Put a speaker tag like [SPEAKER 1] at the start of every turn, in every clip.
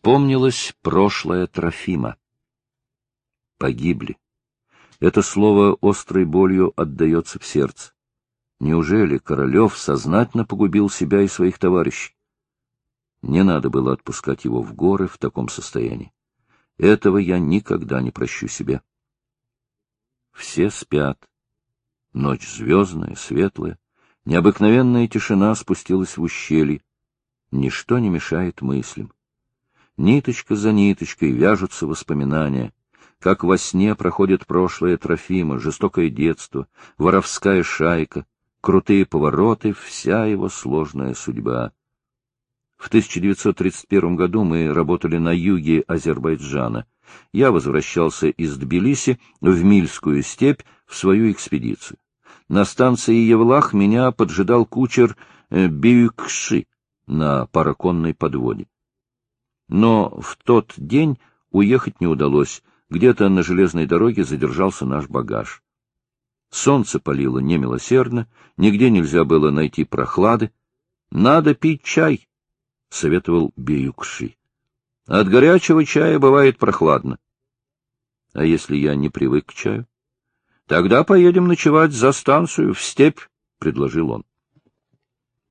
[SPEAKER 1] Вспомнилось прошлое Трофима. Погибли. Это слово острой болью отдается в сердце. Неужели Королев сознательно погубил себя и своих товарищей? Не надо было отпускать его в горы в таком состоянии. Этого я никогда не прощу себе. Все спят. Ночь звездная, светлая. Необыкновенная тишина спустилась в ущелье. Ничто не мешает мыслям. Ниточка за ниточкой вяжутся воспоминания. Как во сне проходит прошлое Трофима, жестокое детство, воровская шайка, крутые повороты, вся его сложная судьба. В 1931 году мы работали на юге Азербайджана. Я возвращался из Тбилиси в Мильскую степь в свою экспедицию. На станции Евлах меня поджидал кучер э, Бюкши на параконной подводе. Но в тот день уехать не удалось. Где-то на железной дороге задержался наш багаж. Солнце палило немилосердно, нигде нельзя было найти прохлады. — Надо пить чай, — советовал Беюкши. — От горячего чая бывает прохладно. — А если я не привык к чаю? — Тогда поедем ночевать за станцию, в степь, — предложил он.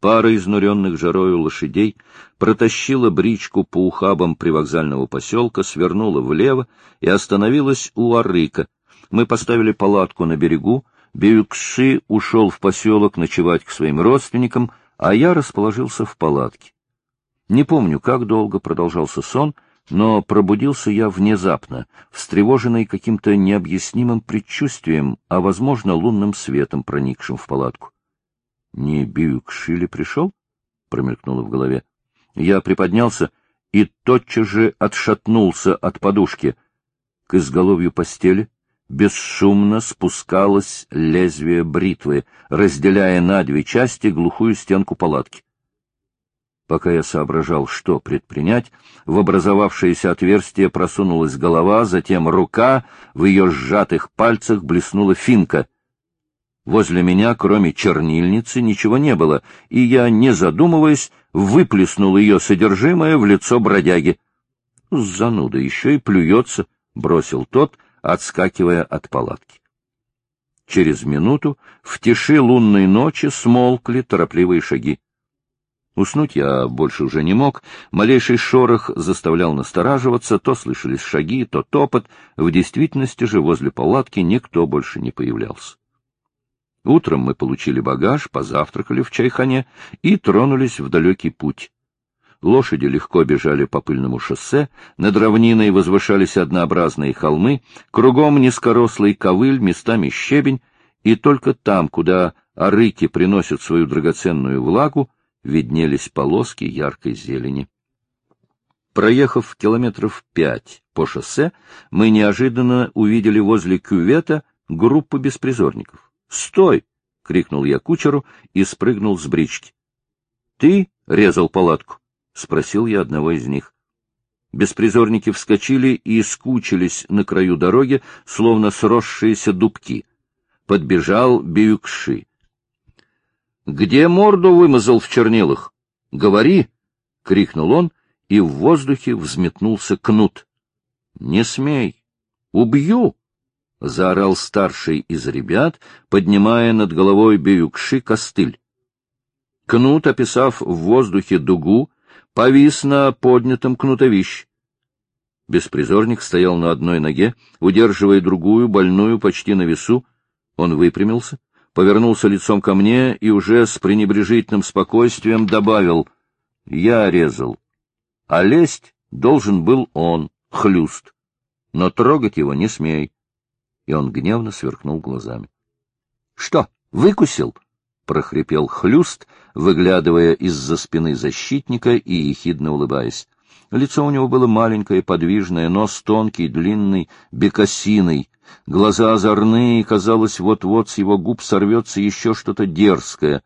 [SPEAKER 1] Пара изнуренных жарою лошадей протащила бричку по ухабам привокзального поселка, свернула влево и остановилась у Арыка. Мы поставили палатку на берегу, Бюкши ушел в поселок ночевать к своим родственникам, а я расположился в палатке. Не помню, как долго продолжался сон, но пробудился я внезапно, встревоженный каким-то необъяснимым предчувствием, а, возможно, лунным светом, проникшим в палатку. Не Бьюкши ли пришел? — промелькнуло в голове. Я приподнялся и тотчас же отшатнулся от подушки. К изголовью постели бесшумно спускалось лезвие бритвы, разделяя на две части глухую стенку палатки. Пока я соображал, что предпринять, в образовавшееся отверстие просунулась голова, затем рука, в ее сжатых пальцах блеснула финка — Возле меня, кроме чернильницы, ничего не было, и я, не задумываясь, выплеснул ее содержимое в лицо бродяги. — Зануда еще и плюется, — бросил тот, отскакивая от палатки. Через минуту в тиши лунной ночи смолкли торопливые шаги. Уснуть я больше уже не мог, малейший шорох заставлял настораживаться, то слышались шаги, то топот, в действительности же возле палатки никто больше не появлялся. Утром мы получили багаж, позавтракали в чайхане и тронулись в далекий путь. Лошади легко бежали по пыльному шоссе, над равниной возвышались однообразные холмы, кругом низкорослый ковыль, местами щебень, и только там, куда арыки приносят свою драгоценную влагу, виднелись полоски яркой зелени. Проехав километров пять по шоссе, мы неожиданно увидели возле кювета группу беспризорников. Стой! — крикнул я кучеру и спрыгнул с брички. — Ты резал палатку? — спросил я одного из них. Беспризорники вскочили и скучились на краю дороги, словно сросшиеся дубки. Подбежал Бюкши. — Где морду вымазал в чернилах? — Говори! — крикнул он, и в воздухе взметнулся кнут. — Не смей! Убью! — заорал старший из ребят, поднимая над головой Беюкши костыль. Кнут, описав в воздухе дугу, повис на поднятом кнутовищ. Беспризорник стоял на одной ноге, удерживая другую, больную, почти на весу. Он выпрямился, повернулся лицом ко мне и уже с пренебрежительным спокойствием добавил «Я резал, а лезть должен был он, хлюст, но трогать его не смей» и он гневно сверкнул глазами. — Что, выкусил? — прохрипел хлюст, выглядывая из-за спины защитника и ехидно улыбаясь. Лицо у него было маленькое, подвижное, нос тонкий, длинный, бекасиный, глаза озорные, казалось, вот-вот с его губ сорвется еще что-то дерзкое.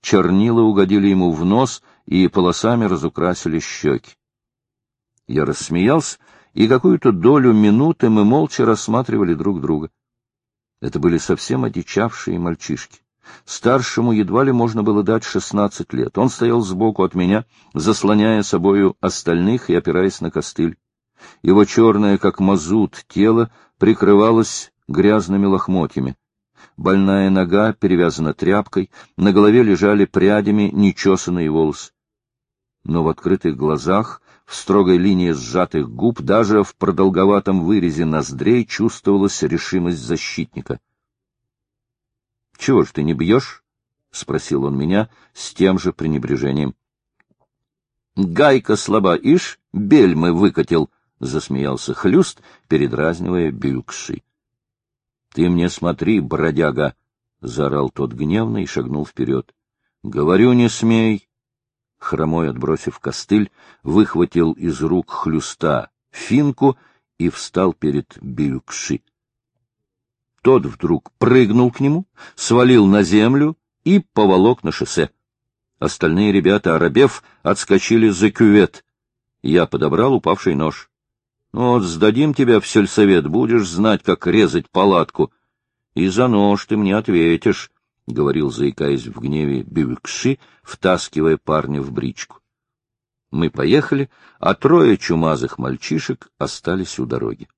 [SPEAKER 1] Чернила угодили ему в нос и полосами разукрасили щеки. Я рассмеялся и какую-то долю минуты мы молча рассматривали друг друга. Это были совсем одичавшие мальчишки. Старшему едва ли можно было дать шестнадцать лет. Он стоял сбоку от меня, заслоняя собою остальных и опираясь на костыль. Его черное, как мазут, тело прикрывалось грязными лохмотьями. Больная нога перевязана тряпкой, на голове лежали прядями нечесанные волосы. Но в открытых глазах, в строгой линии сжатых губ, даже в продолговатом вырезе ноздрей чувствовалась решимость защитника —— Чего ж ты не бьешь? — спросил он меня с тем же пренебрежением. — Гайка слаба, ишь, бельмы выкатил, — засмеялся Хлюст, передразнивая Бюкши. — Ты мне смотри, бродяга! — заорал тот гневно и шагнул вперед. — Говорю, не смей! Хромой, отбросив костыль, выхватил из рук Хлюста финку и встал перед Бюкши. Тот вдруг прыгнул к нему, свалил на землю и поволок на шоссе. Остальные ребята, оробев, отскочили за кювет. Я подобрал упавший нож. «Ну — Вот, сдадим тебя в сельсовет, будешь знать, как резать палатку. И за нож ты мне ответишь, — говорил, заикаясь в гневе Бюкши, втаскивая парня в бричку. Мы поехали, а трое чумазых мальчишек остались у дороги.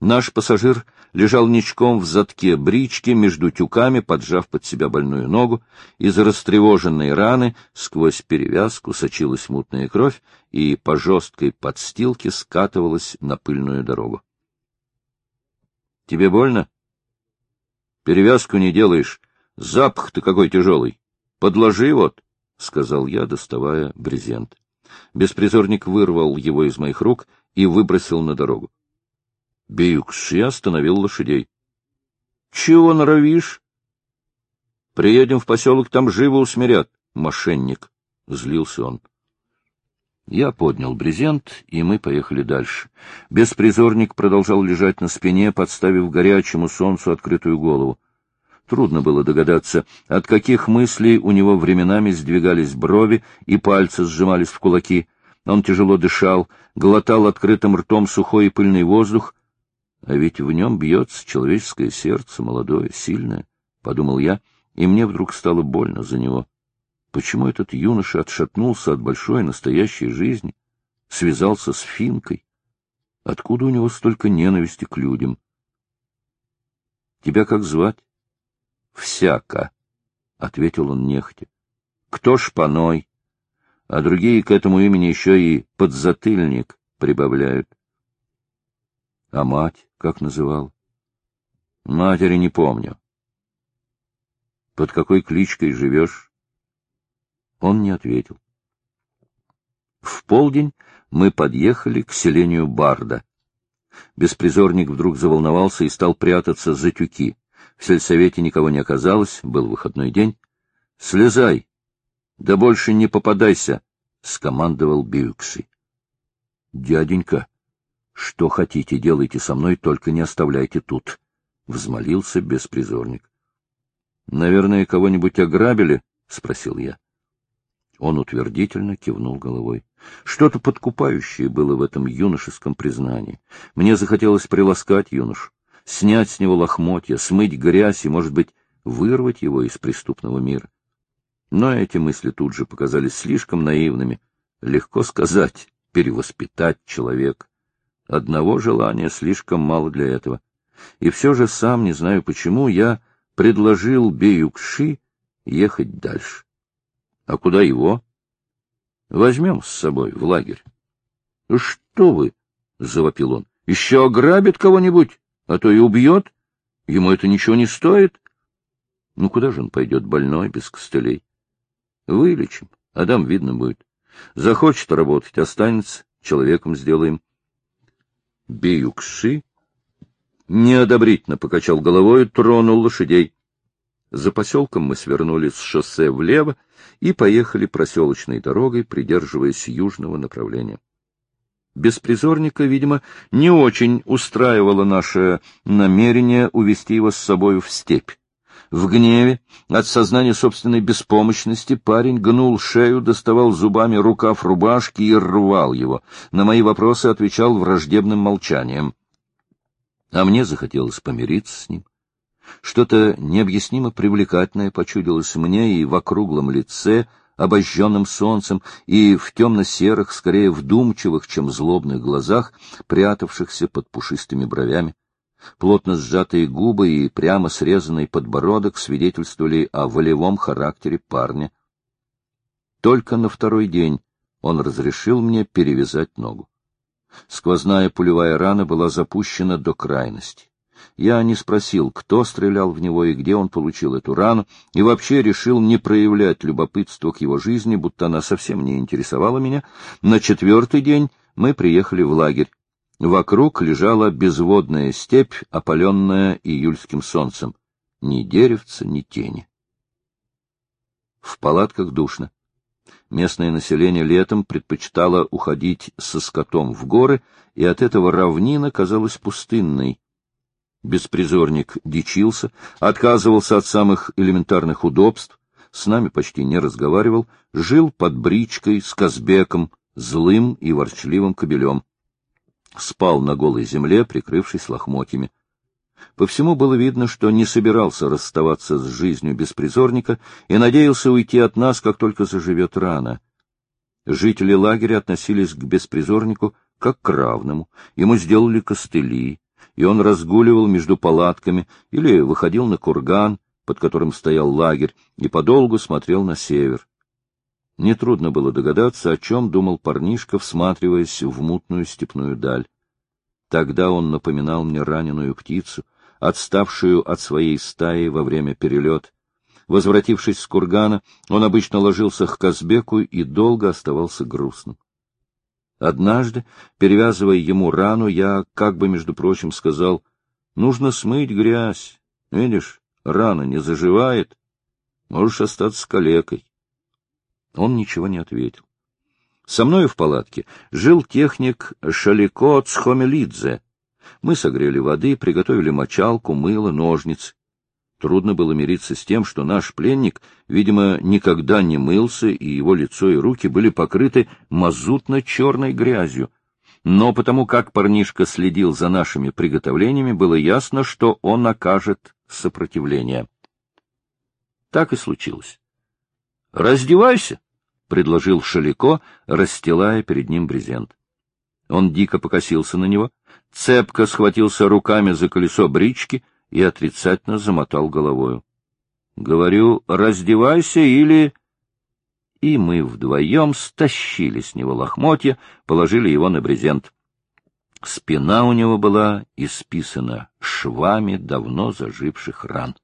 [SPEAKER 1] Наш пассажир лежал ничком в задке брички между тюками, поджав под себя больную ногу. Из растревоженной раны сквозь перевязку сочилась мутная кровь и по жесткой подстилке скатывалась на пыльную дорогу. — Тебе больно? — Перевязку не делаешь. Запах ты какой тяжелый. Подложи вот, — сказал я, доставая брезент. Беспризорник вырвал его из моих рук и выбросил на дорогу. Бьюкши остановил лошадей. — Чего норовишь? — Приедем в поселок, там живо усмирят. Мошенник. — злился он. Я поднял брезент, и мы поехали дальше. Беспризорник продолжал лежать на спине, подставив горячему солнцу открытую голову. Трудно было догадаться, от каких мыслей у него временами сдвигались брови и пальцы сжимались в кулаки. Он тяжело дышал, глотал открытым ртом сухой и пыльный воздух, а ведь в нем бьется человеческое сердце, молодое, сильное, — подумал я, и мне вдруг стало больно за него. Почему этот юноша отшатнулся от большой настоящей жизни, связался с Финкой? Откуда у него столько ненависти к людям? — Тебя как звать? — Всяко, — ответил он нехотя. — Кто шпаной? А другие к этому имени еще и подзатыльник прибавляют. — А мать? Как называл? Матери не помню. Под какой кличкой живешь? Он не ответил. В полдень мы подъехали к селению Барда. Беспризорник вдруг заволновался и стал прятаться за тюки. В сельсовете никого не оказалось, был выходной день. — Слезай! Да больше не попадайся! — скомандовал Бьюкси. — Дяденька! Что хотите, делайте со мной, только не оставляйте тут, — взмолился беспризорник. — Наверное, кого-нибудь ограбили? — спросил я. Он утвердительно кивнул головой. Что-то подкупающее было в этом юношеском признании. Мне захотелось приласкать юношу, снять с него лохмотья, смыть грязь и, может быть, вырвать его из преступного мира. Но эти мысли тут же показались слишком наивными. Легко сказать, перевоспитать человека. Одного желания слишком мало для этого. И все же сам, не знаю почему, я предложил Беюкши ехать дальше. А куда его? Возьмем с собой в лагерь. — Что вы? — завопил он. — Еще ограбит кого-нибудь, а то и убьет. Ему это ничего не стоит. Ну, куда же он пойдет больной, без костылей? Вылечим, а там видно будет. Захочет работать, останется, человеком сделаем. Беюкши неодобрительно покачал головой и тронул лошадей. За поселком мы свернули с шоссе влево и поехали проселочной дорогой, придерживаясь южного направления. Беспризорника, видимо, не очень устраивало наше намерение увести его с собой в степь. В гневе, от сознания собственной беспомощности, парень гнул шею, доставал зубами рукав рубашки и рвал его. На мои вопросы отвечал враждебным молчанием. А мне захотелось помириться с ним. Что-то необъяснимо привлекательное почудилось мне и в округлом лице, обожженным солнцем, и в темно-серых, скорее вдумчивых, чем злобных глазах, прятавшихся под пушистыми бровями. Плотно сжатые губы и прямо срезанный подбородок свидетельствовали о волевом характере парня. Только на второй день он разрешил мне перевязать ногу. Сквозная пулевая рана была запущена до крайности. Я не спросил, кто стрелял в него и где он получил эту рану, и вообще решил не проявлять любопытства к его жизни, будто она совсем не интересовала меня. На четвертый день мы приехали в лагерь. Вокруг лежала безводная степь, опаленная июльским солнцем. Ни деревца, ни тени. В палатках душно. Местное население летом предпочитало уходить со скотом в горы, и от этого равнина казалась пустынной. Беспризорник дичился, отказывался от самых элементарных удобств, с нами почти не разговаривал, жил под бричкой с Казбеком, злым и ворчливым кобелем. Спал на голой земле, прикрывшись лохмотьями. По всему было видно, что не собирался расставаться с жизнью беспризорника и надеялся уйти от нас, как только заживет рана. Жители лагеря относились к беспризорнику как к равному, ему сделали костыли, и он разгуливал между палатками или выходил на курган, под которым стоял лагерь, и подолгу смотрел на север. Нетрудно было догадаться, о чем думал парнишка, всматриваясь в мутную степную даль. Тогда он напоминал мне раненую птицу, отставшую от своей стаи во время перелета. Возвратившись с кургана, он обычно ложился к Казбеку и долго оставался грустным. Однажды, перевязывая ему рану, я, как бы, между прочим, сказал, нужно смыть грязь. Видишь, рана не заживает. Можешь остаться калекой. Он ничего не ответил. Со мною в палатке жил техник Шалико Цхомелидзе. Мы согрели воды, приготовили мочалку, мыло, ножницы. Трудно было мириться с тем, что наш пленник, видимо, никогда не мылся, и его лицо и руки были покрыты мазутно-черной грязью. Но потому как парнишка следил за нашими приготовлениями, было ясно, что он окажет сопротивление. Так и случилось. «Раздевайся!» — предложил Шалико, расстилая перед ним брезент. Он дико покосился на него, цепко схватился руками за колесо брички — и отрицательно замотал головою. — Говорю, раздевайся или... И мы вдвоем стащили с него лохмотья, положили его на брезент. Спина у него была исписана швами давно заживших ран.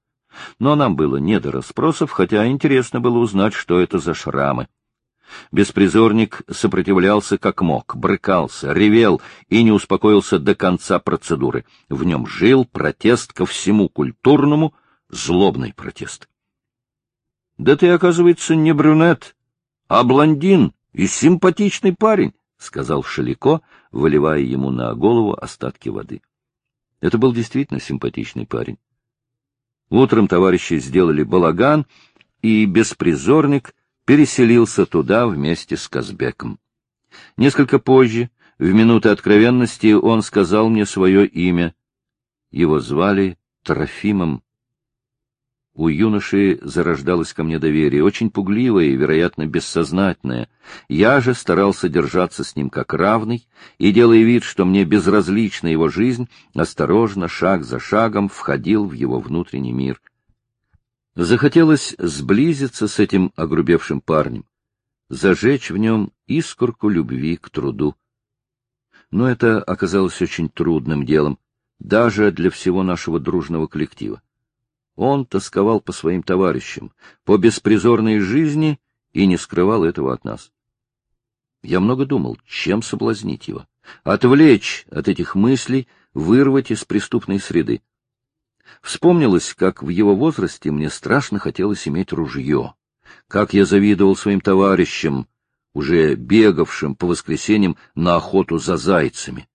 [SPEAKER 1] Но нам было не до расспросов, хотя интересно было узнать, что это за шрамы. Беспризорник сопротивлялся как мог, брыкался, ревел и не успокоился до конца процедуры. В нем жил протест ко всему культурному, злобный протест. — Да ты, оказывается, не брюнет, а блондин и симпатичный парень, — сказал Шалико, выливая ему на голову остатки воды. Это был действительно симпатичный парень. Утром товарищи сделали балаган, и беспризорник переселился туда вместе с Казбеком. Несколько позже, в минуты откровенности, он сказал мне свое имя. Его звали Трофимом. У юноши зарождалось ко мне доверие, очень пугливое и, вероятно, бессознательное. Я же старался держаться с ним как равный, и, делая вид, что мне безразлична его жизнь, осторожно, шаг за шагом, входил в его внутренний мир. Захотелось сблизиться с этим огрубевшим парнем, зажечь в нем искорку любви к труду. Но это оказалось очень трудным делом, даже для всего нашего дружного коллектива. Он тосковал по своим товарищам, по беспризорной жизни и не скрывал этого от нас. Я много думал, чем соблазнить его, отвлечь от этих мыслей, вырвать из преступной среды. Вспомнилось, как в его возрасте мне страшно хотелось иметь ружье, как я завидовал своим товарищам, уже бегавшим по воскресеньям на охоту за зайцами.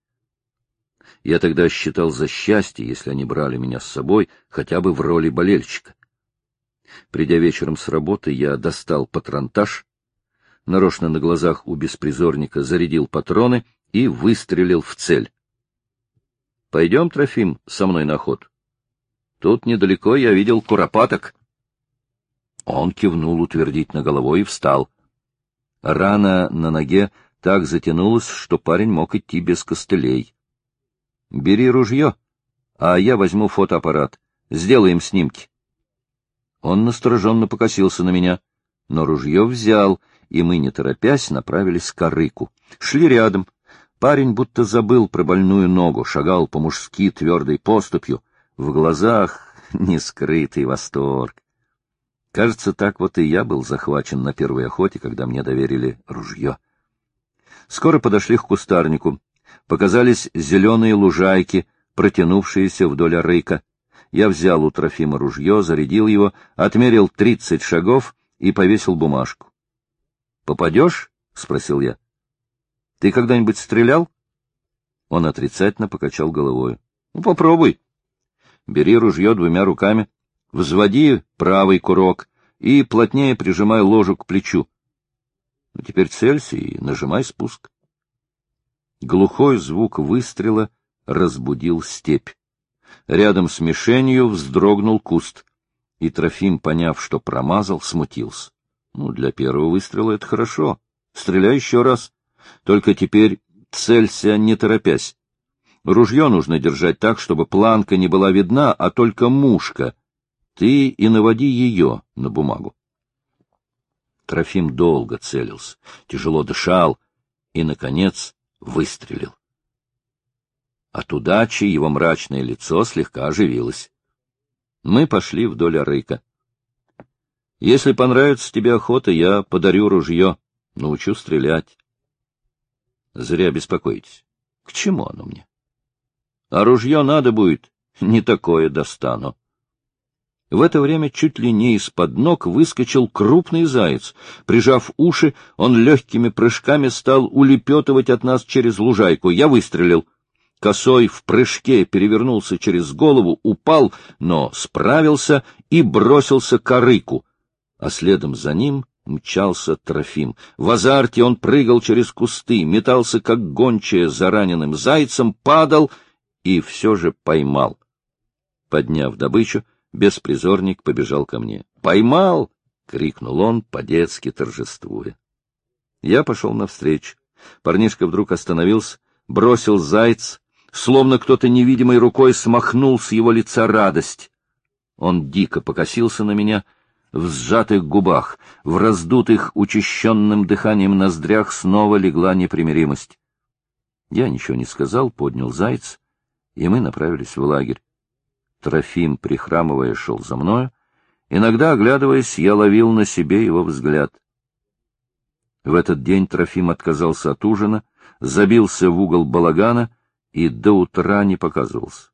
[SPEAKER 1] Я тогда считал за счастье, если они брали меня с собой хотя бы в роли болельщика. Придя вечером с работы, я достал патронтаж, нарочно на глазах у беспризорника зарядил патроны и выстрелил в цель. — Пойдем, Трофим, со мной на охоту. Тут недалеко я видел куропаток. Он кивнул утвердительно головой и встал. Рана на ноге так затянулась, что парень мог идти без костылей. — Бери ружье, а я возьму фотоаппарат. Сделаем снимки. Он настороженно покосился на меня, но ружье взял, и мы, не торопясь, направились к корыку. Шли рядом. Парень будто забыл про больную ногу, шагал по-мужски твердой поступью. В глазах нескрытый восторг. Кажется, так вот и я был захвачен на первой охоте, когда мне доверили ружье. Скоро подошли к кустарнику. Показались зеленые лужайки, протянувшиеся вдоль рыка. Я взял у Трофима ружье, зарядил его, отмерил тридцать шагов и повесил бумажку. — Попадешь? — спросил я. — Ты когда-нибудь стрелял? Он отрицательно покачал головой. — Ну, попробуй. Бери ружье двумя руками, Взводи правый курок и плотнее прижимай ложу к плечу. Ну, теперь целься и нажимай спуск. Глухой звук выстрела разбудил степь. Рядом с мишенью вздрогнул куст, и Трофим, поняв, что промазал, смутился. Ну, для первого выстрела это хорошо. Стреляй еще раз. Только теперь целься, не торопясь. Ружье нужно держать так, чтобы планка не была видна, а только мушка — ты и наводи ее на бумагу. Трофим долго целился, тяжело дышал и, наконец, выстрелил. От удачи его мрачное лицо слегка оживилось. Мы пошли вдоль арыка. Если понравится тебе охота, я подарю ружье, научу стрелять. Зря беспокоитесь. К чему оно мне? А ружье надо будет, не такое достану. В это время чуть ли не из-под ног выскочил крупный заяц. Прижав уши, он легкими прыжками стал улепетывать от нас через лужайку. Я выстрелил. Косой в прыжке перевернулся через голову, упал, но справился и бросился к арыку. А следом за ним мчался Трофим. В азарте он прыгал через кусты, метался, как гончая за раненым зайцем, падал и все же поймал. Подняв добычу, Беспризорник побежал ко мне. «Поймал!» — крикнул он, по-детски торжествуя. Я пошел навстречу. Парнишка вдруг остановился, бросил зайц, словно кто-то невидимой рукой смахнул с его лица радость. Он дико покосился на меня, в сжатых губах, в раздутых учащенным дыханием ноздрях снова легла непримиримость. Я ничего не сказал, поднял зайц, и мы направились в лагерь. Трофим, прихрамывая, шел за мною. Иногда, оглядываясь, я ловил на себе его взгляд. В этот день Трофим отказался от ужина, забился в угол балагана и до утра не показывался.